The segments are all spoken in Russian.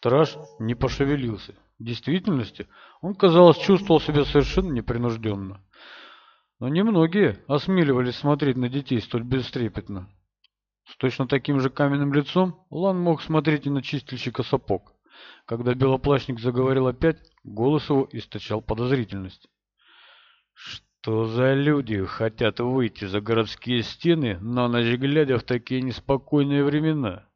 Страж не пошевелился. В действительности он, казалось, чувствовал себя совершенно непринужденно. Но немногие осмеливались смотреть на детей столь бестрепетно. С точно таким же каменным лицом Лан мог смотреть и на чистильщика сапог. Когда белоплащник заговорил опять, голос его источал подозрительность. «Что за люди хотят выйти за городские стены, на ночь глядя в такие неспокойные времена?»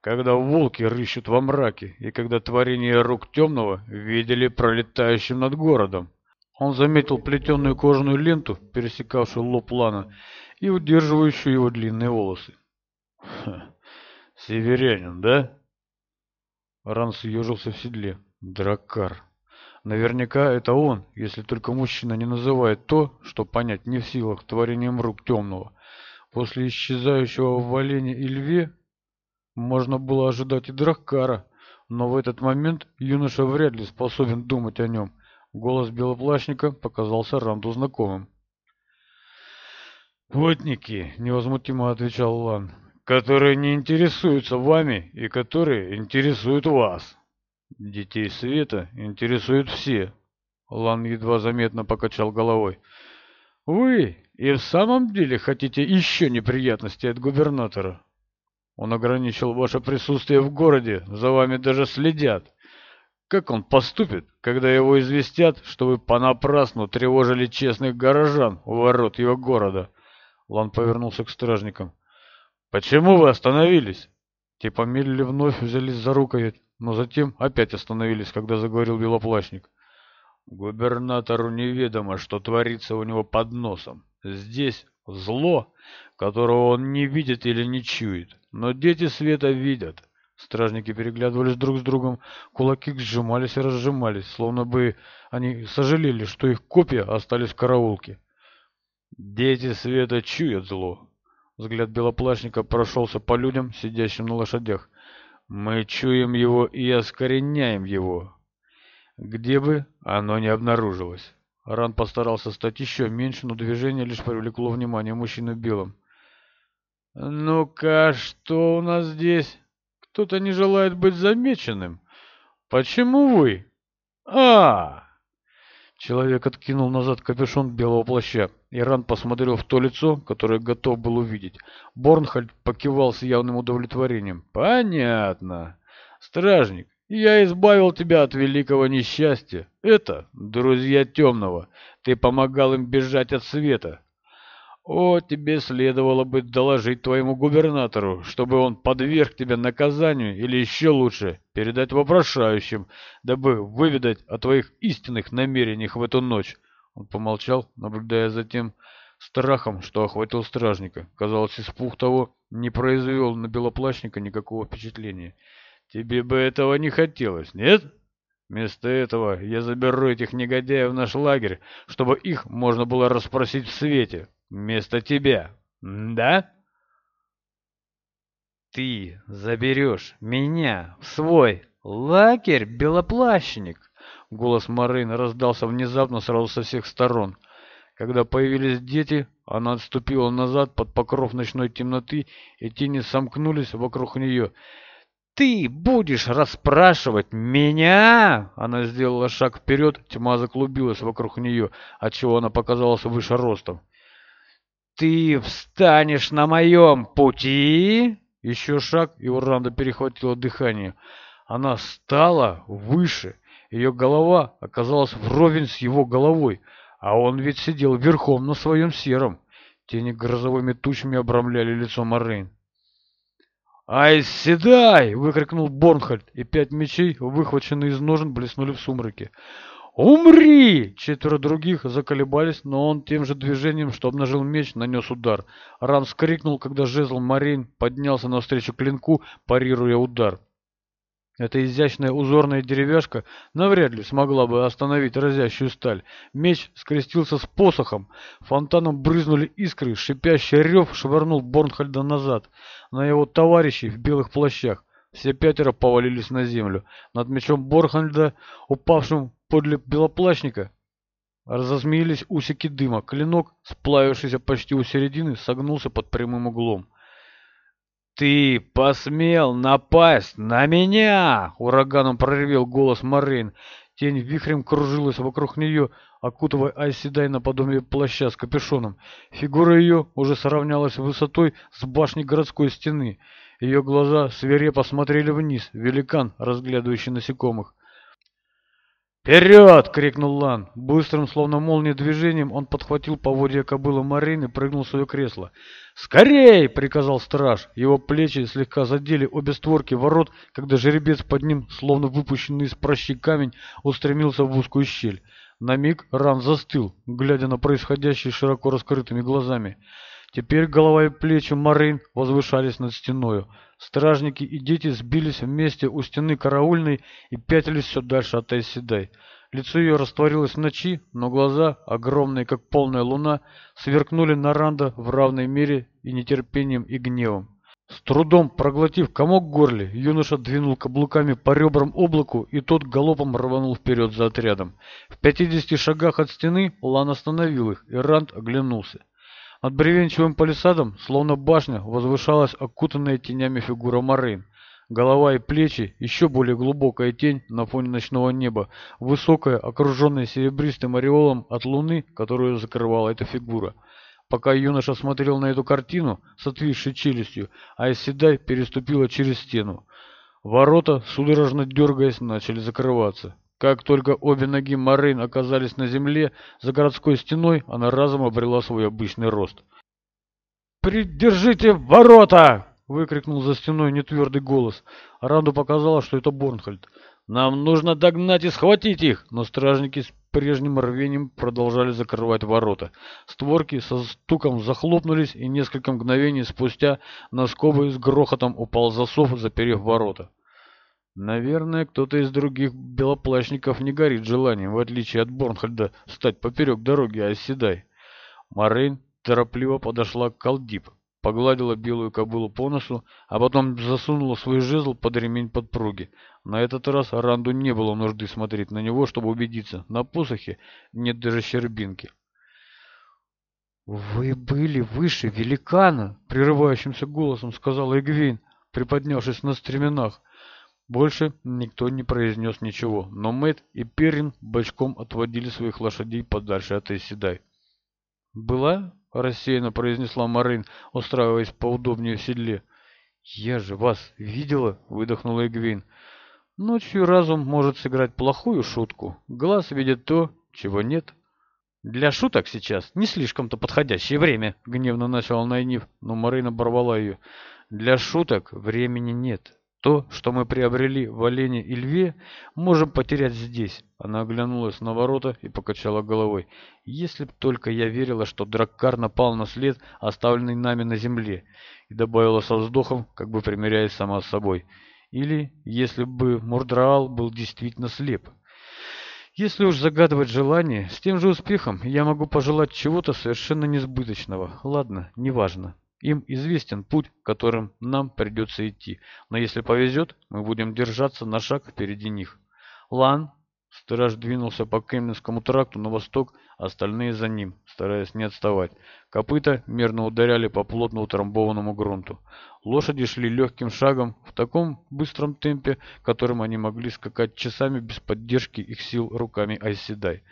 когда волки рыщут во мраке, и когда творение рук темного видели пролетающим над городом. Он заметил плетеную кожаную ленту, пересекавшую лоб Лана, и удерживающую его длинные волосы. Северянин, да?» Ран съежился в седле. «Драккар. Наверняка это он, если только мужчина не называет то, что понять не в силах творением рук темного. После исчезающего в Валене и Льве можно было ожидать и Драккара, но в этот момент юноша вряд ли способен думать о нем. Голос Белоплащника показался Ранду знакомым. «Плотники», — невозмутимо отвечал Лан, — «которые не интересуются вами и которые интересуют вас. Детей света интересуют все». Лан едва заметно покачал головой. «Вы и в самом деле хотите еще неприятностей от губернатора?» Он ограничил ваше присутствие в городе, за вами даже следят. Как он поступит, когда его известят, что вы понапрасну тревожили честных горожан у ворот его города?» Лан повернулся к стражникам. «Почему вы остановились?» типа Те помедлили вновь, взялись за рукоять, но затем опять остановились, когда заговорил белоплащник. «Губернатору неведомо, что творится у него под носом. Здесь зло, которого он не видит или не чует. Но дети света видят. Стражники переглядывались друг с другом, кулаки сжимались и разжимались, словно бы они сожалели, что их копья остались в караулке. «Дети света чуют зло!» Взгляд белоплащника прошелся по людям, сидящим на лошадях. «Мы чуем его и оскореняем его, где бы оно не обнаружилось». Ран постарался стать еще меньше, но движение лишь привлекло внимание мужчины в. «Ну-ка, что у нас здесь? Кто-то не желает быть замеченным. Почему вы?» «А!» Человек откинул назад капюшон белого плаща. Иран посмотрел в то лицо, которое готов был увидеть. Борнхальд покивал с явным удовлетворением. «Понятно. Стражник, я избавил тебя от великого несчастья. Это друзья темного. Ты помогал им бежать от света. О, тебе следовало бы доложить твоему губернатору, чтобы он подверг тебя наказанию, или еще лучше, передать вопрошающим, дабы выведать о твоих истинных намерениях в эту ночь. Он помолчал, наблюдая за тем страхом, что охватил стражника. Казалось, испуг того не произвел на белоплащника никакого впечатления. Тебе бы этого не хотелось, нет? Вместо этого я заберу этих негодяев в наш лагерь, чтобы их можно было расспросить в свете вместо тебя, да? Ты заберешь меня в свой лакерь, белоплащник. Голос Марины раздался внезапно сразу со всех сторон. Когда появились дети, она отступила назад под покров ночной темноты, и тени сомкнулись вокруг нее. «Ты будешь расспрашивать меня?» Она сделала шаг вперед, тьма заклубилась вокруг нее, отчего она показалась выше ростом ты встанешь на моем пути...» Еще шаг, и Уранда перехватила дыхание. Она стала выше. Ее голова оказалась вровень с его головой, а он ведь сидел верхом на своем сером. Тени грозовыми тучами обрамляли лицо Морейн. «Ай, седай!» — выкрикнул Борнхальд, и пять мечей, выхваченные из ножен, блеснули в сумраке. «Умри!» Четверо других заколебались, но он тем же движением, что обнажил меч, нанес удар. Ран вскрикнул, когда жезл Марин поднялся навстречу клинку, парируя удар. Эта изящная узорная деревяшка навряд ли смогла бы остановить разящую сталь. Меч скрестился с посохом, фонтаном брызнули искры, шипящий рев швырнул Борнхальда назад, на его товарищей в белых плащах. Все пятеро повалились на землю. Над мечом Борхальда, упавшим подле белоплащника разозмеились усики дыма. Клинок, сплавившийся почти у середины, согнулся под прямым углом. «Ты посмел напасть на меня!» — ураганом проревел голос Морейн. Тень вихрем кружилась вокруг нее, окутывая Айседай наподобие плаща с капюшоном. Фигура ее уже сравнялась высотой с башней городской стены. Ее глаза свирепо смотрели вниз, великан, разглядывающий насекомых. «Вперед!» — крикнул Лан. Быстрым, словно молнией движением, он подхватил поводья кобылы Марин и прыгнул в свое кресло. «Скорей!» — приказал страж. Его плечи слегка задели обе створки ворот, когда жеребец под ним, словно выпущенный из прощи камень, устремился в узкую щель. На миг Ран застыл, глядя на происходящее широко раскрытыми глазами. Теперь голова и плечи Марин возвышались над стеною. Стражники и дети сбились вместе у стены караульной и пятились все дальше от Айседай. Лицо ее растворилось в ночи, но глаза, огромные как полная луна, сверкнули на Ранда в равной мере и нетерпением, и гневом. С трудом проглотив комок в юноша двинул каблуками по ребрам облаку, и тот галопом рванул вперед за отрядом. В пятидесяти шагах от стены Лан остановил их, и Ранд оглянулся. Над бревенчатым палисадом, словно башня, возвышалась окутанная тенями фигура Морейн. Голова и плечи, еще более глубокая тень на фоне ночного неба, высокая, окруженная серебристым ореолом от луны, которую закрывала эта фигура. Пока юноша смотрел на эту картину с отвисшей челюстью, айседай переступила через стену. Ворота, судорожно дергаясь, начали закрываться. Как только обе ноги Марин оказались на земле, за городской стеной она разом обрела свой обычный рост. «Придержите ворота!» — выкрикнул за стеной нетвердый голос. Ранду показалось, что это Борнхольд. «Нам нужно догнать и схватить их!» Но стражники с прежним рвением продолжали закрывать ворота. Створки со стуком захлопнулись, и несколько мгновений спустя на скобы с грохотом упал засов, заперев ворота. Наверное, кто-то из других белоплащников не горит желанием, в отличие от Борнхольда, стать поперек дороги, а оседай. Морейн торопливо подошла к Калдип, погладила белую кобылу по носу, а потом засунула свой жезл под ремень подпруги. На этот раз Аранду не было нужды смотреть на него, чтобы убедиться, на посохе нет даже щербинки. «Вы были выше великана!» — прерывающимся голосом сказала Эгвейн, приподнявшись на стременах. Больше никто не произнес ничего, но Мэтт и Перрин бочком отводили своих лошадей подальше от Эсседай. «Была?» — рассеянно произнесла Марин, устраиваясь поудобнее в седле. «Я же вас видела!» — выдохнула Эгвин. «Ночью разум может сыграть плохую шутку. Глаз видит то, чего нет». «Для шуток сейчас не слишком-то подходящее время», — гневно начала Найниф, но Марин оборвала ее. «Для шуток времени нет. То, что мы приобрели в Олене и Льве, можем потерять здесь. Она оглянулась на ворота и покачала головой. Если б только я верила, что Драккар напал на след, оставленный нами на земле. И добавила со вздохом, как бы примиряясь сама с собой. Или если бы Мурдраал был действительно слеп. Если уж загадывать желание, с тем же успехом я могу пожелать чего-то совершенно несбыточного. Ладно, неважно. Им известен путь, которым нам придется идти, но если повезет, мы будем держаться на шаг впереди них. Лан, страж двинулся по Кеминскому тракту на восток, остальные за ним, стараясь не отставать. Копыта мерно ударяли по плотно утрамбованному грунту. Лошади шли легким шагом в таком быстром темпе, которым они могли скакать часами без поддержки их сил руками Айседай.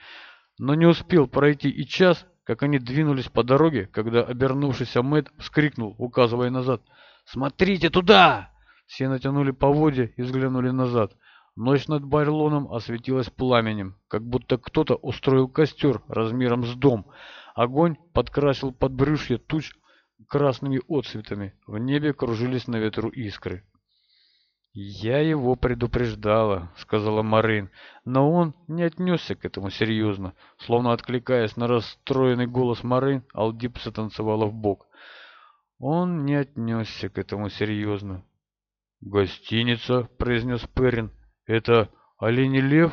Но не успел пройти и час, как они двинулись по дороге, когда, обернувшийся Мэтт, вскрикнул, указывая назад. «Смотрите туда!» Все натянули поводья и взглянули назад. Ночь над Барлоном осветилась пламенем, как будто кто-то устроил костер размером с дом. Огонь подкрасил подбрюшье туч красными отцветами. В небе кружились на ветру искры. «Я его предупреждала», — сказала Марин, но он не отнесся к этому серьезно. Словно откликаясь на расстроенный голос Марин, Алдипса танцевала в бок. Он не отнесся к этому серьезно. «Гостиница», — произнес Перин, — «это олени лев?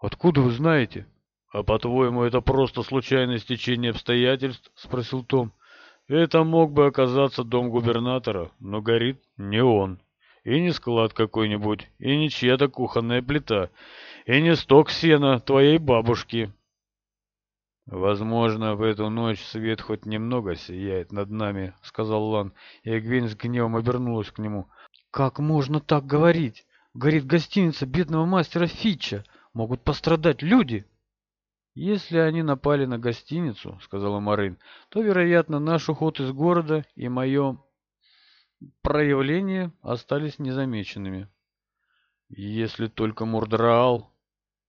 Откуда вы знаете?» «А по-твоему, это просто случайное стечение обстоятельств?» — спросил Том. «Это мог бы оказаться дом губернатора, но горит не он» и не склад какой-нибудь, и не чья-то кухонная плита, и не сток сена твоей бабушки. «Возможно, в эту ночь свет хоть немного сияет над нами», — сказал Лан, и Эгвейн с гневом обернулась к нему. «Как можно так говорить? Горит гостиница бедного мастера Фитча. Могут пострадать люди!» «Если они напали на гостиницу, — сказала Марин, — то, вероятно, наш уход из города и мое проявления остались незамеченными. «Если только Мурдраал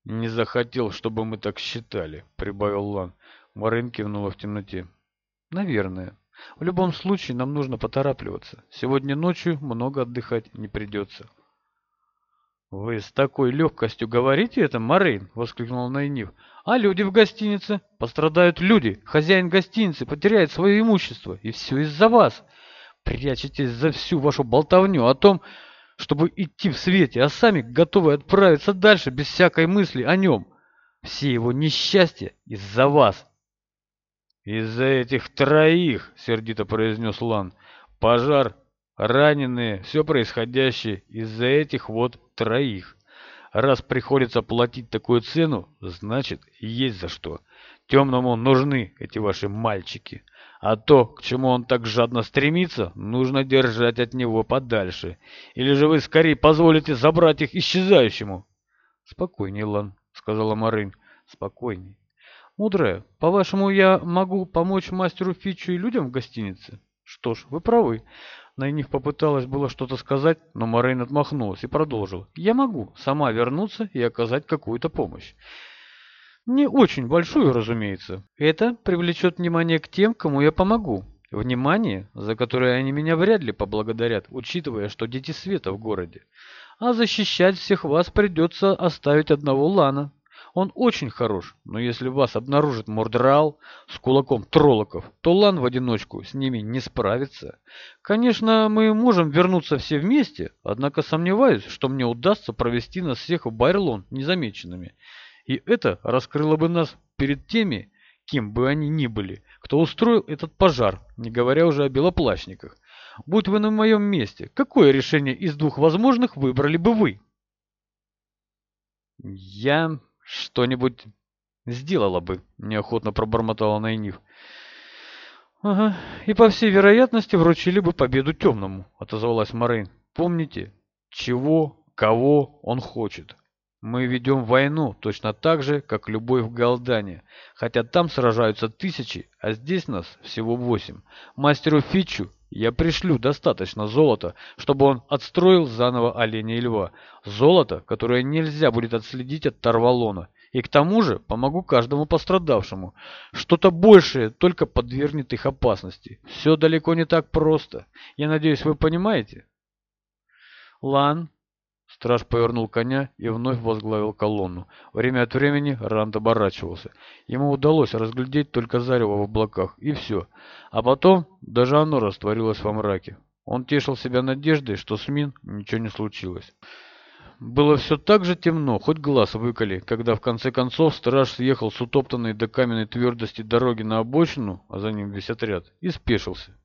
не захотел, чтобы мы так считали», — прибавил Лан. Марин кивнула в темноте. «Наверное. В любом случае нам нужно поторапливаться. Сегодня ночью много отдыхать не придется». «Вы с такой легкостью говорите это, Марин?» — воскликнул Найнив. «А люди в гостинице? Пострадают люди. Хозяин гостиницы потеряет свое имущество. И все из-за вас прячетесь за всю вашу болтовню о том, чтобы идти в свете, а сами готовы отправиться дальше без всякой мысли о нем. Все его несчастья из-за вас. «Из-за этих троих», — сердито произнес Лан, — «пожар, раненые, все происходящее из-за этих вот троих. Раз приходится платить такую цену, значит, есть за что. Темному нужны эти ваши мальчики». А то, к чему он так жадно стремится, нужно держать от него подальше. Или же вы скорее позволите забрать их исчезающему?» «Спокойней, Лан», — сказала Марин. «Спокойней. Мудрая, по-вашему, я могу помочь мастеру Фичу и людям в гостинице?» «Что ж, вы правы». На них попыталась было что-то сказать, но Морейн отмахнулась и продолжила. «Я могу сама вернуться и оказать какую-то помощь. Не очень большую, разумеется. Это привлечет внимание к тем, кому я помогу. Внимание, за которое они меня вряд ли поблагодарят, учитывая, что дети света в городе. А защищать всех вас придется оставить одного Лана. Он очень хорош, но если вас обнаружит Мордрал с кулаком Троллоков, то Лан в одиночку с ними не справится. Конечно, мы можем вернуться все вместе, однако сомневаюсь, что мне удастся провести нас всех в Байрлон незамеченными и это раскрыло бы нас перед теми, кем бы они ни были, кто устроил этот пожар, не говоря уже о белоплащниках. Будь вы на моем месте, какое решение из двух возможных выбрали бы вы? Я что-нибудь сделала бы, неохотно пробормотала Найниф. Ага, и по всей вероятности вручили бы победу темному, отозвалась Морейн. Помните, чего, кого он хочет. Мы ведем войну точно так же, как любой в Галдане, хотя там сражаются тысячи, а здесь нас всего восемь. Мастеру Фичу я пришлю достаточно золота, чтобы он отстроил заново оленя и льва. Золото, которое нельзя будет отследить от Тарвалона. И к тому же помогу каждому пострадавшему. Что-то большее только подвергнет их опасности. Все далеко не так просто. Я надеюсь, вы понимаете? Лан Страж повернул коня и вновь возглавил колонну. Время от времени Ранд оборачивался. Ему удалось разглядеть только зарево в облаках, и все. А потом даже оно растворилось во мраке. Он тешил себя надеждой, что с Мин ничего не случилось. Было все так же темно, хоть глаз выколи, когда в конце концов страж съехал с утоптанной до каменной твердости дороги на обочину, а за ним весь отряд, и спешился.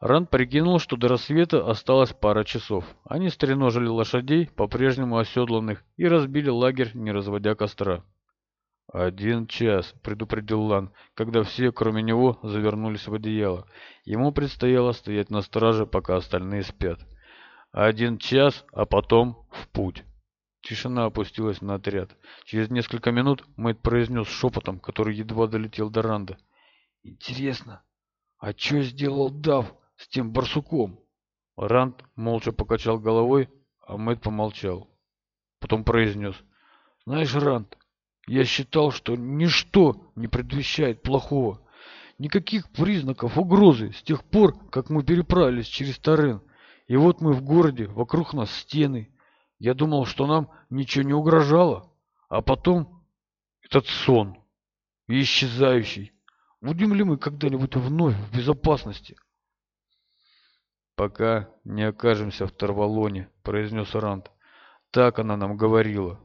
Ранд прикинул, что до рассвета осталось пара часов. Они стреножили лошадей, по-прежнему оседланных, и разбили лагерь, не разводя костра. «Один час», — предупредил Лан, когда все, кроме него, завернулись в одеяло. Ему предстояло стоять на страже, пока остальные спят. «Один час, а потом в путь». Тишина опустилась на отряд. Через несколько минут Мэтт произнес шепотом, который едва долетел до Ранда. «Интересно, а что сделал Дав?» с тем барсуком. Ранд молча покачал головой, а Мэтт помолчал. Потом произнес. «Знаешь, Ранд, я считал, что ничто не предвещает плохого. Никаких признаков угрозы с тех пор, как мы переправились через Тарен. И вот мы в городе, вокруг нас стены. Я думал, что нам ничего не угрожало. А потом этот сон, исчезающий. Будем ли мы когда-нибудь вновь в безопасности?» пока не окажемся в Тарвалоне», — произнес Ранд. «Так она нам говорила».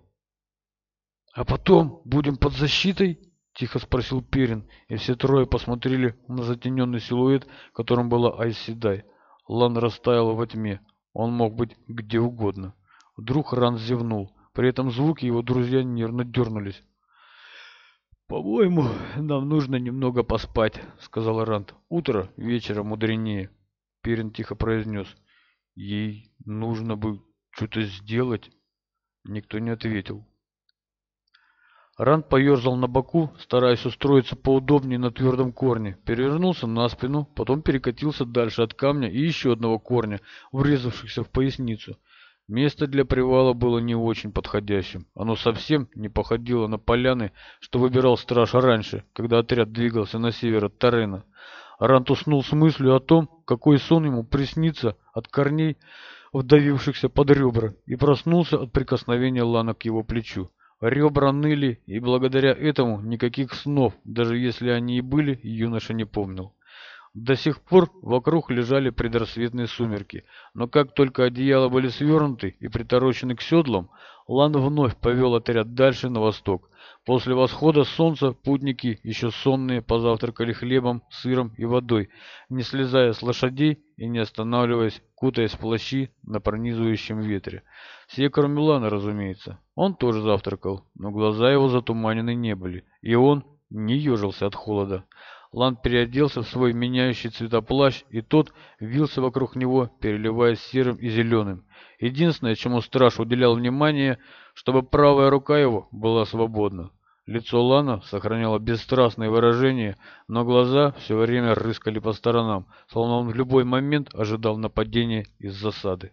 «А потом будем под защитой?» — тихо спросил Перин, и все трое посмотрели на затененный силуэт, которым была Айседай. Лан растаяла во тьме, он мог быть где угодно. Вдруг Ран зевнул, при этом звуки его друзья нервно дернулись. «По-моему, нам нужно немного поспать», — сказал Ранд. «Утро вечера мудренее». Перин тихо произнес. Ей нужно бы что-то сделать. Никто не ответил. Ранд поерзал на боку, стараясь устроиться поудобнее на твердом корне, перевернулся на спину, потом перекатился дальше от камня и еще одного корня, врезавшихся в поясницу. Место для привала было не очень подходящим. Оно совсем не походило на поляны, что выбирал страж раньше, когда отряд двигался на север от Тарена. Рант уснул с мыслью о том, какой сон ему приснится от корней, вдавившихся под ребра, и проснулся от прикосновения Лана к его плечу. Ребра ныли, и благодаря этому никаких снов, даже если они и были, юноша не помнил. До сих пор вокруг лежали предрассветные сумерки, но как только одеяла были свернуты и приторочены к седлам, Лан вновь повел отряд дальше на восток. После восхода солнца путники, еще сонные, позавтракали хлебом, сыром и водой, не слезая с лошадей и не останавливаясь, кутаясь в плащи на пронизывающем ветре. Все, кроме Лана, разумеется. Он тоже завтракал, но глаза его затуманены не были, и он не ежился от холода. Лан переоделся в свой меняющий цвета плащ, и тот вился вокруг него, переливаясь серым и зеленым. Единственное, чему страж уделял внимание, чтобы правая рука его была свободна. Лицо Лана сохраняло бесстрастное выражение, но глаза все время рыскали по сторонам, словно он в любой момент ожидал нападения из засады.